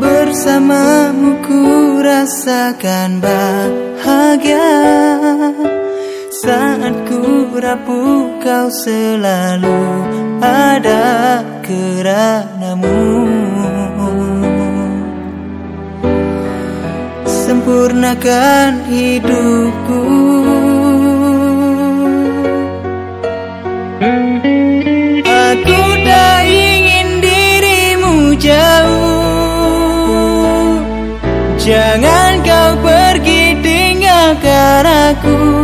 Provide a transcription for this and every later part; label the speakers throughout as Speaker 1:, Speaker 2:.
Speaker 1: Bersamamu ku rasakan bahagia Saat ku rapuh kau selalu ada keranamu. Sempurnakan hidupku. Aku tak ingin dirimu jauh. Jangan kau pergi tinggalkan aku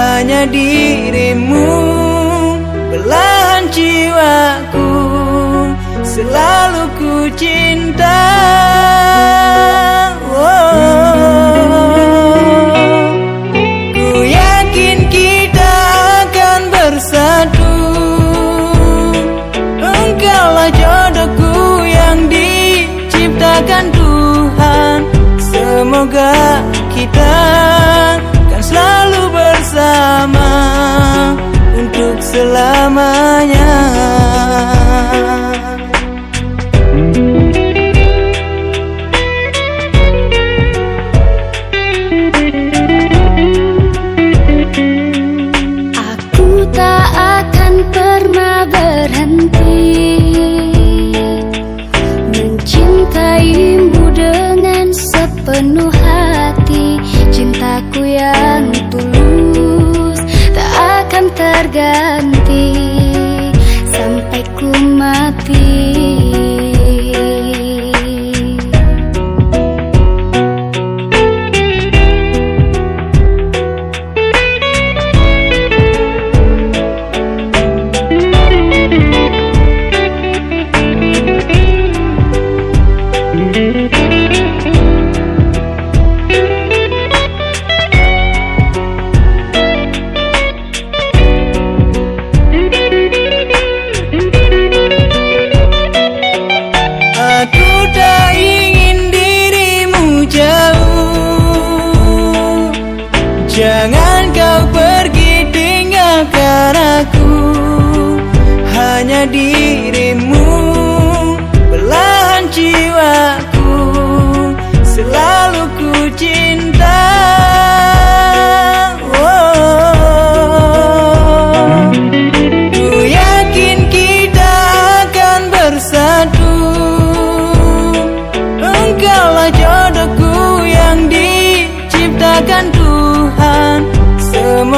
Speaker 1: Hanya dirimu belahan jiwaku Selalu ku cinta. Ku yakin kita akan bersatu. Engkaulah jodohku yang diciptakan Semoga kita bersama untuk selamanya.
Speaker 2: Aku tak akan pernah berhenti akan terganti. Sampai ku mati
Speaker 1: tak ingin dirimu jauh. Jangan kau pergi tinggalkan aku Hanya dirimu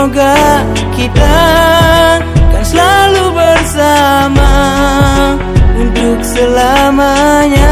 Speaker 1: Semoga kita kan selalu bersama Untuk selamanya